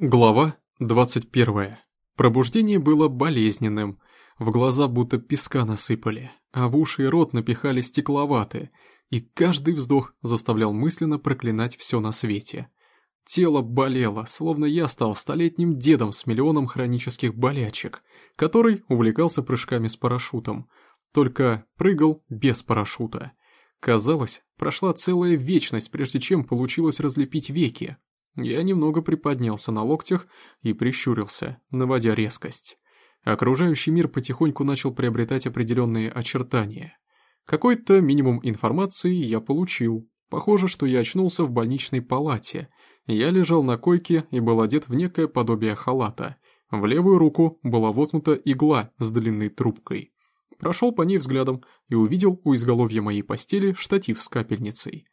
Глава 21. Пробуждение было болезненным. В глаза будто песка насыпали, а в уши и рот напихали стекловаты, и каждый вздох заставлял мысленно проклинать все на свете. Тело болело, словно я стал столетним дедом с миллионом хронических болячек, который увлекался прыжками с парашютом, только прыгал без парашюта. Казалось, прошла целая вечность, прежде чем получилось разлепить веки, я немного приподнялся на локтях и прищурился, наводя резкость. Окружающий мир потихоньку начал приобретать определенные очертания. Какой-то минимум информации я получил. Похоже, что я очнулся в больничной палате. Я лежал на койке и был одет в некое подобие халата. В левую руку была воткнута игла с длинной трубкой. Прошел по ней взглядом и увидел у изголовья моей постели штатив с капельницей.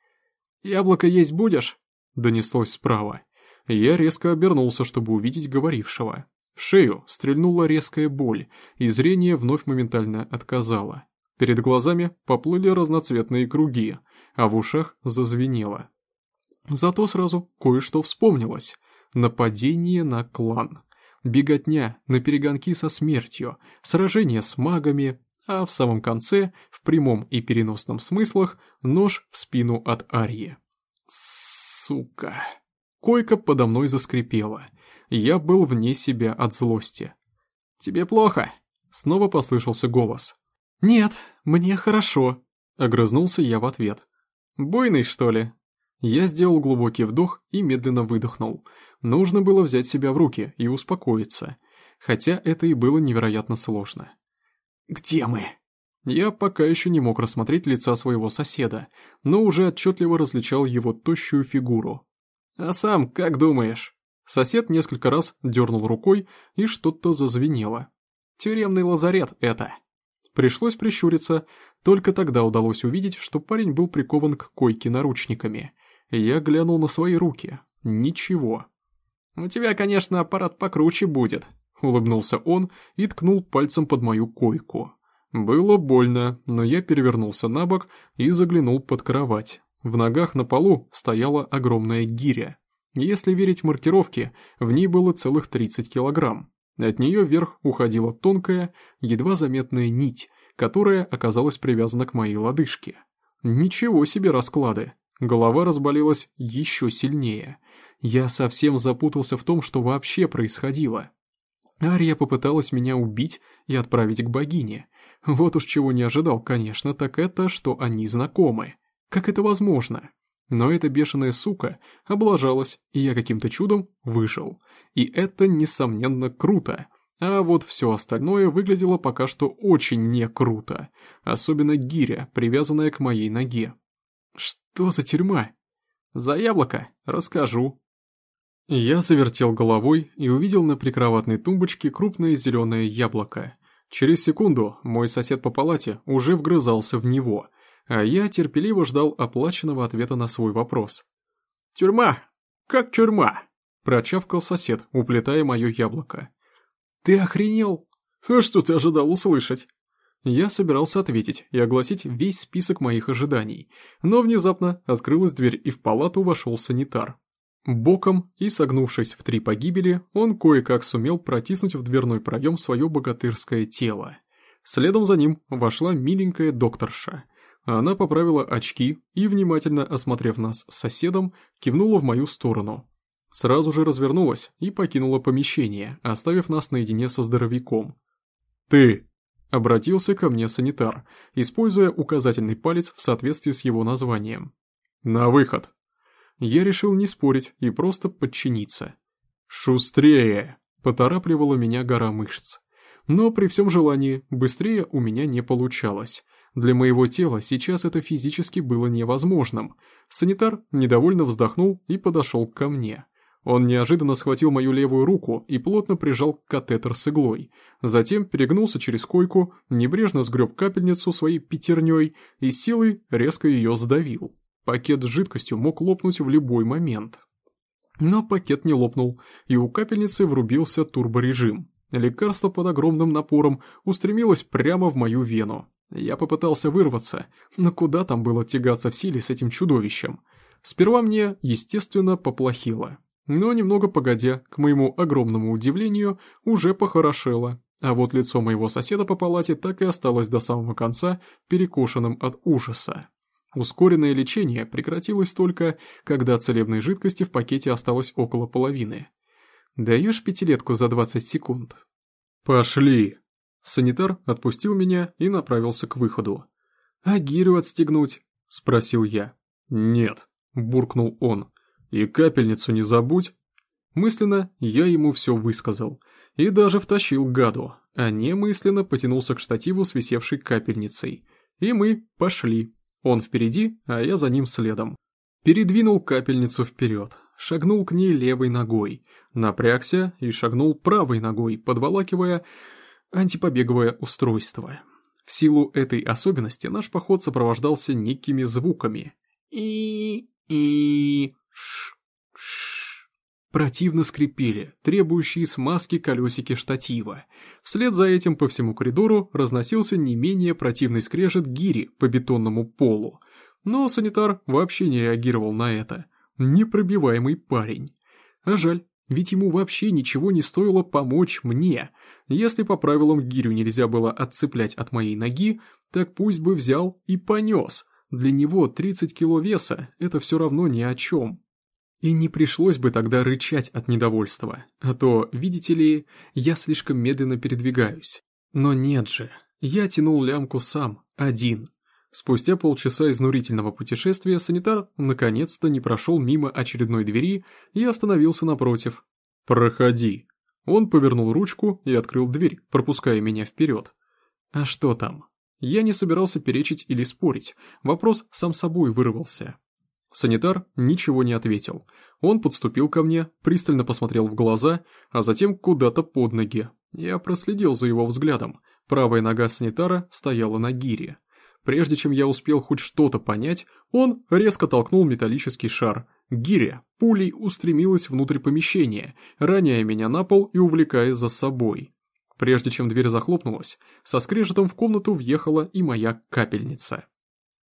«Яблоко есть будешь?» донеслось справа. Я резко обернулся, чтобы увидеть говорившего. В шею стрельнула резкая боль, и зрение вновь моментально отказало. Перед глазами поплыли разноцветные круги, а в ушах зазвенело. Зато сразу кое-что вспомнилось. Нападение на клан. Беготня на перегонки со смертью, сражение с магами, а в самом конце, в прямом и переносном смыслах, нож в спину от Арьи. Сука. Койка подо мной заскрипела. Я был вне себя от злости. «Тебе плохо?» Снова послышался голос. «Нет, мне хорошо», — огрызнулся я в ответ. «Буйный, что ли?» Я сделал глубокий вдох и медленно выдохнул. Нужно было взять себя в руки и успокоиться. Хотя это и было невероятно сложно. «Где мы?» Я пока еще не мог рассмотреть лица своего соседа, но уже отчетливо различал его тощую фигуру. «А сам как думаешь?» Сосед несколько раз дернул рукой, и что-то зазвенело. «Тюремный лазарет это!» Пришлось прищуриться, только тогда удалось увидеть, что парень был прикован к койке наручниками. Я глянул на свои руки. Ничего. «У тебя, конечно, аппарат покруче будет», — улыбнулся он и ткнул пальцем под мою койку. Было больно, но я перевернулся на бок и заглянул под кровать. В ногах на полу стояла огромная гиря. Если верить маркировке, в ней было целых 30 килограмм. От нее вверх уходила тонкая, едва заметная нить, которая оказалась привязана к моей лодыжке. Ничего себе расклады. Голова разболелась еще сильнее. Я совсем запутался в том, что вообще происходило. Ария попыталась меня убить и отправить к богине, вот уж чего не ожидал, конечно, так это, что они знакомы. Как это возможно? Но эта бешеная сука облажалась, и я каким-то чудом выжил. И это, несомненно, круто. А вот все остальное выглядело пока что очень не круто. Особенно гиря, привязанная к моей ноге. Что за тюрьма? За яблоко? Расскажу. Я завертел головой и увидел на прикроватной тумбочке крупное зеленое яблоко. Через секунду мой сосед по палате уже вгрызался в него, а я терпеливо ждал оплаченного ответа на свой вопрос. «Тюрьма! Как тюрьма!» – прочавкал сосед, уплетая мое яблоко. «Ты охренел? А что ты ожидал услышать?» Я собирался ответить и огласить весь список моих ожиданий, но внезапно открылась дверь и в палату вошел санитар. Боком и согнувшись в три погибели, он кое-как сумел протиснуть в дверной проем свое богатырское тело. Следом за ним вошла миленькая докторша. Она поправила очки и, внимательно осмотрев нас с соседом, кивнула в мою сторону. Сразу же развернулась и покинула помещение, оставив нас наедине со здоровяком. «Ты!» – обратился ко мне санитар, используя указательный палец в соответствии с его названием. «На выход!» я решил не спорить и просто подчиниться. «Шустрее!» – поторапливала меня гора мышц. Но при всем желании быстрее у меня не получалось. Для моего тела сейчас это физически было невозможным. Санитар недовольно вздохнул и подошел ко мне. Он неожиданно схватил мою левую руку и плотно прижал катетер с иглой. Затем перегнулся через койку, небрежно сгреб капельницу своей пятерней и силой резко ее сдавил. Пакет с жидкостью мог лопнуть в любой момент. Но пакет не лопнул, и у капельницы врубился турборежим. Лекарство под огромным напором устремилось прямо в мою вену. Я попытался вырваться, но куда там было тягаться в силе с этим чудовищем? Сперва мне, естественно, поплохело. но немного погодя, к моему огромному удивлению, уже похорошело, а вот лицо моего соседа по палате так и осталось до самого конца перекошенным от ужаса. Ускоренное лечение прекратилось только, когда целебной жидкости в пакете осталось около половины. Даешь пятилетку за 20 секунд? «Пошли!» Санитар отпустил меня и направился к выходу. «А гирю отстегнуть?» – спросил я. «Нет», – буркнул он. «И капельницу не забудь». Мысленно я ему все высказал. И даже втащил гаду, а немысленно потянулся к штативу с висевшей капельницей. И мы пошли. Он впереди, а я за ним следом. Передвинул капельницу вперед, шагнул к ней левой ногой, напрягся и шагнул правой ногой, подволакивая антипобеговое устройство. В силу этой особенности наш поход сопровождался некими звуками. И... и... ш... ш... Противно скрипели, требующие смазки колесики штатива. Вслед за этим по всему коридору разносился не менее противный скрежет гири по бетонному полу. Но санитар вообще не реагировал на это. Непробиваемый парень. А жаль, ведь ему вообще ничего не стоило помочь мне. Если по правилам гирю нельзя было отцеплять от моей ноги, так пусть бы взял и понес. Для него 30 кило веса – это все равно ни о чем. И не пришлось бы тогда рычать от недовольства, а то, видите ли, я слишком медленно передвигаюсь. Но нет же, я тянул лямку сам, один. Спустя полчаса изнурительного путешествия санитар наконец-то не прошел мимо очередной двери и остановился напротив. «Проходи». Он повернул ручку и открыл дверь, пропуская меня вперед. «А что там?» Я не собирался перечить или спорить, вопрос сам собой вырвался. Санитар ничего не ответил. Он подступил ко мне, пристально посмотрел в глаза, а затем куда-то под ноги. Я проследил за его взглядом. Правая нога санитара стояла на гире. Прежде чем я успел хоть что-то понять, он резко толкнул металлический шар. Гиря пулей устремилась внутрь помещения, роняя меня на пол и увлекая за собой. Прежде чем дверь захлопнулась, со скрежетом в комнату въехала и моя капельница.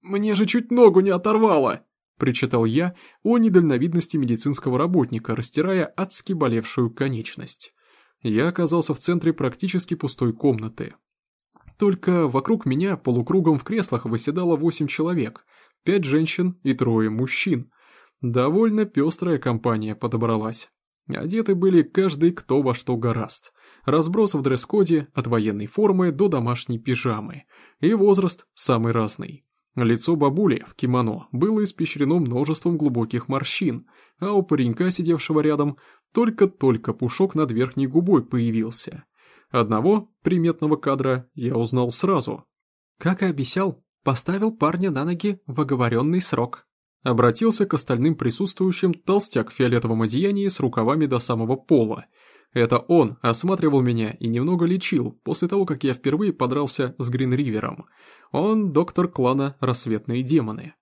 «Мне же чуть ногу не оторвало!» – причитал я о недальновидности медицинского работника, растирая адски болевшую конечность. Я оказался в центре практически пустой комнаты. Только вокруг меня полукругом в креслах выседало восемь человек, пять женщин и трое мужчин. Довольно пестрая компания подобралась. Одеты были каждый кто во что гораст. Разброс в дресс-коде от военной формы до домашней пижамы. И возраст самый разный. Лицо бабули в кимоно было испещрено множеством глубоких морщин, а у паренька, сидевшего рядом, только-только пушок над верхней губой появился. Одного приметного кадра я узнал сразу. Как и обещал, поставил парня на ноги в оговоренный срок. Обратился к остальным присутствующим толстяк в фиолетовом одеянии с рукавами до самого пола. Это он осматривал меня и немного лечил после того, как я впервые подрался с Гринривером. Он доктор клана «Рассветные демоны».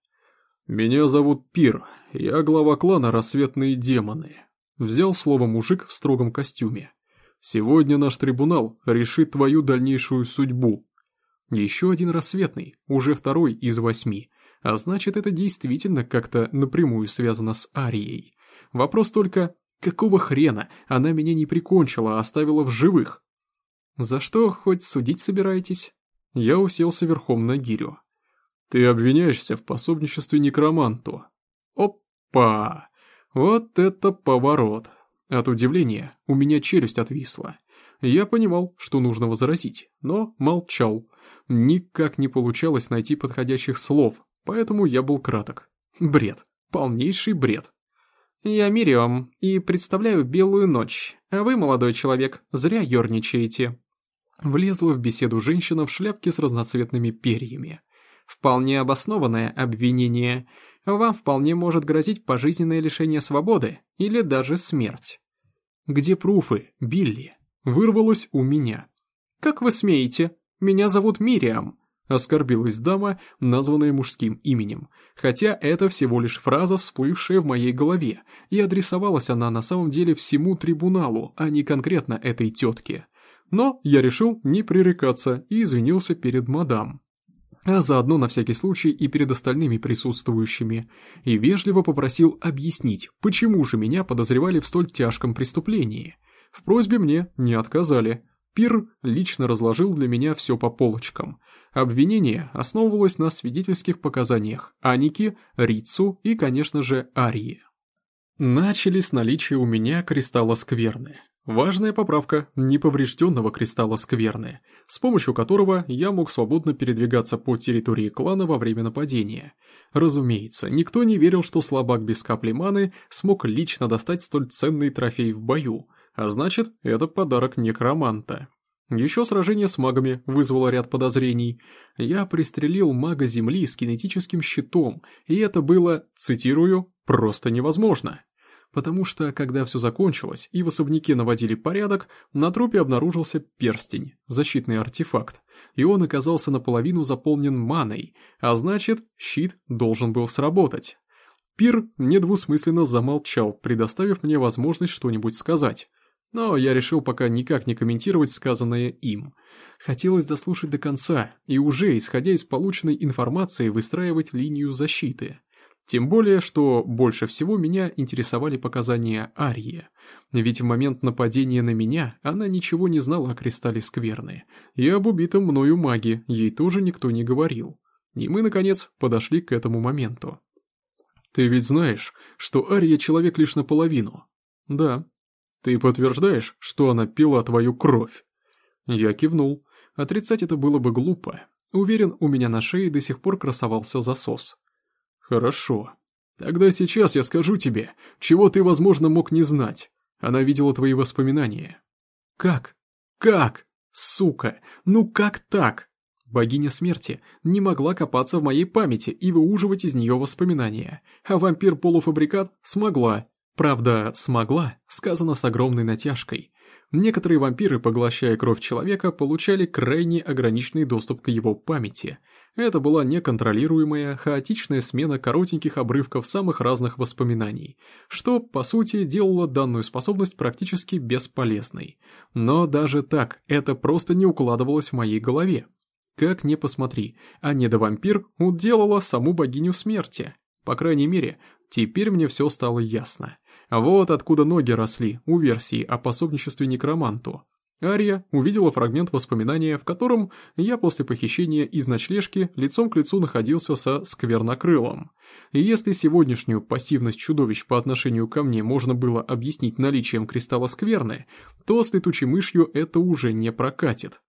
«Меня зовут Пир, я глава клана «Рассветные демоны». Взял слово мужик в строгом костюме. Сегодня наш трибунал решит твою дальнейшую судьбу. Еще один рассветный, уже второй из восьми, а значит это действительно как-то напрямую связано с Арией. Вопрос только, какого хрена она меня не прикончила, а оставила в живых? За что хоть судить собираетесь? Я уселся верхом на гирю. Ты обвиняешься в пособничестве некроманту. Опа! Вот это поворот. От удивления у меня челюсть отвисла. Я понимал, что нужно возразить, но молчал. Никак не получалось найти подходящих слов, поэтому я был краток. Бред. Полнейший бред. «Я Мириам и представляю Белую ночь, а вы, молодой человек, зря ерничаете». Влезла в беседу женщина в шляпке с разноцветными перьями. Вполне обоснованное обвинение. Вам вполне может грозить пожизненное лишение свободы или даже смерть. Где пруфы, Билли? Вырвалось у меня. Как вы смеете? Меня зовут Мириам. Оскорбилась дама, названная мужским именем, хотя это всего лишь фраза, всплывшая в моей голове, и адресовалась она на самом деле всему трибуналу, а не конкретно этой тетке. Но я решил не пререкаться и извинился перед мадам. А заодно на всякий случай и перед остальными присутствующими, и вежливо попросил объяснить, почему же меня подозревали в столь тяжком преступлении. В просьбе мне не отказали. Пир лично разложил для меня все по полочкам. Обвинение основывалось на свидетельских показаниях Аники, Рицу и, конечно же, Арии. Начали с наличия у меня кристалла скверны. Важная поправка неповрежденного кристалла скверны, с помощью которого я мог свободно передвигаться по территории клана во время нападения. Разумеется, никто не верил, что слабак без капли маны смог лично достать столь ценный трофей в бою, а значит, это подарок некроманта. Еще сражение с магами вызвало ряд подозрений. Я пристрелил мага Земли с кинетическим щитом, и это было, цитирую, «просто невозможно» потому что, когда все закончилось и в особняке наводили порядок, на трупе обнаружился перстень, защитный артефакт, и он оказался наполовину заполнен маной, а значит, щит должен был сработать. Пир недвусмысленно замолчал, предоставив мне возможность что-нибудь сказать. Но я решил пока никак не комментировать сказанное им. Хотелось дослушать до конца и уже, исходя из полученной информации, выстраивать линию защиты. Тем более, что больше всего меня интересовали показания Арии. Ведь в момент нападения на меня она ничего не знала о кристалле скверны. И об убитом мною маге ей тоже никто не говорил. И мы, наконец, подошли к этому моменту. «Ты ведь знаешь, что Ария человек лишь наполовину?» «Да». «Ты подтверждаешь, что она пила твою кровь?» Я кивнул. Отрицать это было бы глупо. Уверен, у меня на шее до сих пор красовался засос. «Хорошо. Тогда сейчас я скажу тебе, чего ты, возможно, мог не знать. Она видела твои воспоминания». «Как? Как? Сука! Ну как так?» Богиня смерти не могла копаться в моей памяти и выуживать из нее воспоминания, а вампир-полуфабрикат смогла. Правда, «смогла» сказано с огромной натяжкой. Некоторые вампиры, поглощая кровь человека, получали крайне ограниченный доступ к его памяти – это была неконтролируемая, хаотичная смена коротеньких обрывков самых разных воспоминаний, что, по сути, делало данную способность практически бесполезной. Но даже так, это просто не укладывалось в моей голове. Как ни посмотри, а недовампир уделала саму богиню смерти. По крайней мере, теперь мне все стало ясно. Вот откуда ноги росли у версии о пособничестве некроманту. Ария увидела фрагмент воспоминания, в котором я после похищения из ночлежки лицом к лицу находился со сквернокрылом. И если сегодняшнюю пассивность чудовищ по отношению ко мне можно было объяснить наличием кристалла скверны, то с летучей мышью это уже не прокатит.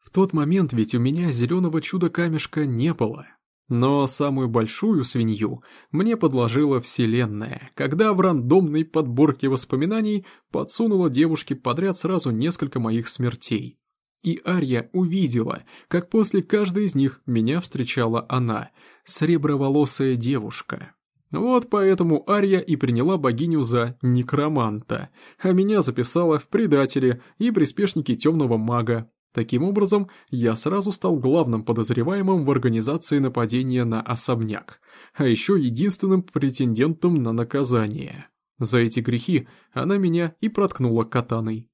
В тот момент ведь у меня зеленого чуда-камешка не было. Но самую большую свинью мне подложила Вселенная, когда в рандомной подборке воспоминаний подсунула девушке подряд сразу несколько моих смертей. И Ария увидела, как после каждой из них меня встречала она, среброволосая девушка. Вот поэтому Ария и приняла богиню за некроманта, а меня записала в предатели и приспешники темного мага, Таким образом, я сразу стал главным подозреваемым в организации нападения на особняк, а еще единственным претендентом на наказание. За эти грехи она меня и проткнула катаной.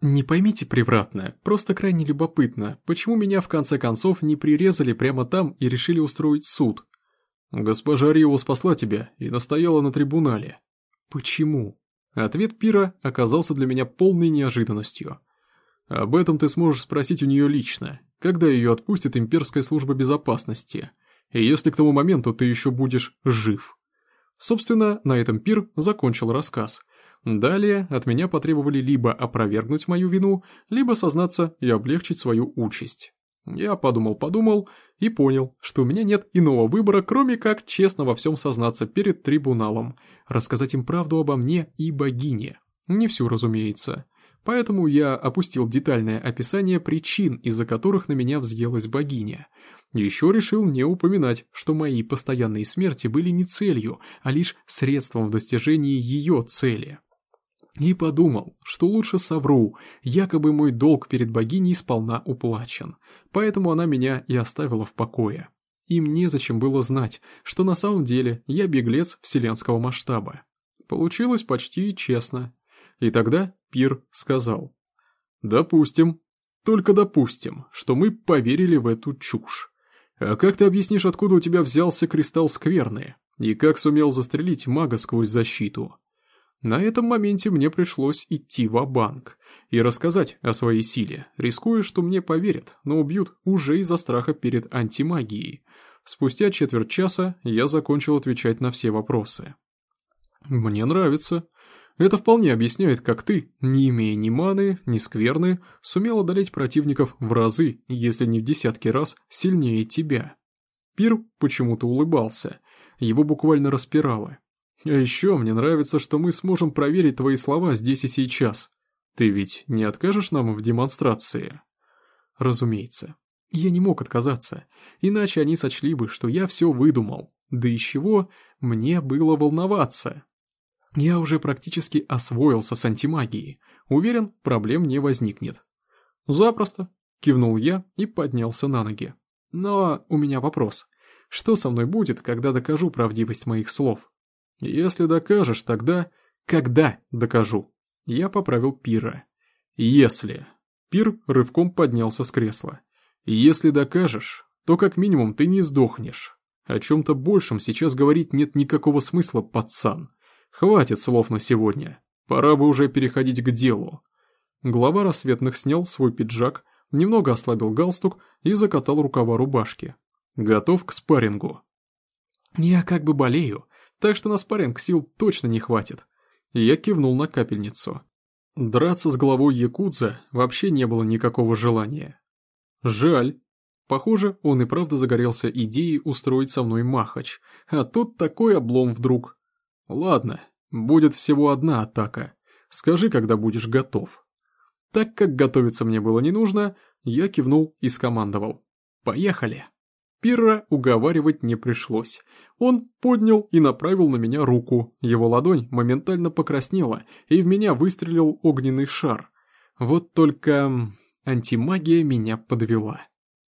Не поймите превратно, просто крайне любопытно, почему меня в конце концов не прирезали прямо там и решили устроить суд. Госпожа Рио спасла тебя и настояла на трибунале. Почему? Ответ Пира оказался для меня полной неожиданностью. Об этом ты сможешь спросить у нее лично, когда ее отпустит имперская служба безопасности, и если к тому моменту ты еще будешь жив. Собственно, на этом Пир закончил рассказ. Далее от меня потребовали либо опровергнуть мою вину, либо сознаться и облегчить свою участь. Я подумал-подумал и понял, что у меня нет иного выбора, кроме как честно во всем сознаться перед трибуналом, рассказать им правду обо мне и богине. Не всю, разумеется. Поэтому я опустил детальное описание причин, из-за которых на меня взъелась богиня. Еще решил не упоминать, что мои постоянные смерти были не целью, а лишь средством в достижении ее цели. И подумал, что лучше совру, якобы мой долг перед богиней сполна уплачен, поэтому она меня и оставила в покое. Им незачем было знать, что на самом деле я беглец вселенского масштаба. Получилось почти честно. И тогда Пир сказал. «Допустим, только допустим, что мы поверили в эту чушь. «А как ты объяснишь, откуда у тебя взялся кристалл скверны? И как сумел застрелить мага сквозь защиту?» На этом моменте мне пришлось идти в банк и рассказать о своей силе, рискуя, что мне поверят, но убьют уже из-за страха перед антимагией. Спустя четверть часа я закончил отвечать на все вопросы. «Мне нравится. Это вполне объясняет, как ты, не имея ни маны, ни скверны, сумел одолеть противников в разы, если не в десятки раз, сильнее тебя». Пир почему-то улыбался. Его буквально распирало. «А еще мне нравится, что мы сможем проверить твои слова здесь и сейчас. Ты ведь не откажешь нам в демонстрации?» «Разумеется. Я не мог отказаться, иначе они сочли бы, что я все выдумал. Да из чего мне было волноваться?» Я уже практически освоился с антимагией. Уверен, проблем не возникнет. «Запросто», — кивнул я и поднялся на ноги. «Но у меня вопрос. Что со мной будет, когда докажу правдивость моих слов?» «Если докажешь, тогда...» «Когда докажу?» Я поправил Пира. «Если...» Пир рывком поднялся с кресла. «Если докажешь, то как минимум ты не сдохнешь. О чем-то большем сейчас говорить нет никакого смысла, пацан. Хватит слов на сегодня. Пора бы уже переходить к делу. Глава рассветных снял свой пиджак, немного ослабил галстук и закатал рукава рубашки. Готов к спаррингу. Я как бы болею, так что на спарринг сил точно не хватит. Я кивнул на капельницу. Драться с главой Якудза вообще не было никакого желания. Жаль. Похоже, он и правда загорелся идеей устроить со мной махач, а тут такой облом вдруг. Ладно, будет всего одна атака. Скажи, когда будешь готов. Так как готовиться мне было не нужно, я кивнул и скомандовал. Поехали. Пирра уговаривать не пришлось. Он поднял и направил на меня руку. Его ладонь моментально покраснела, и в меня выстрелил огненный шар. Вот только антимагия меня подвела.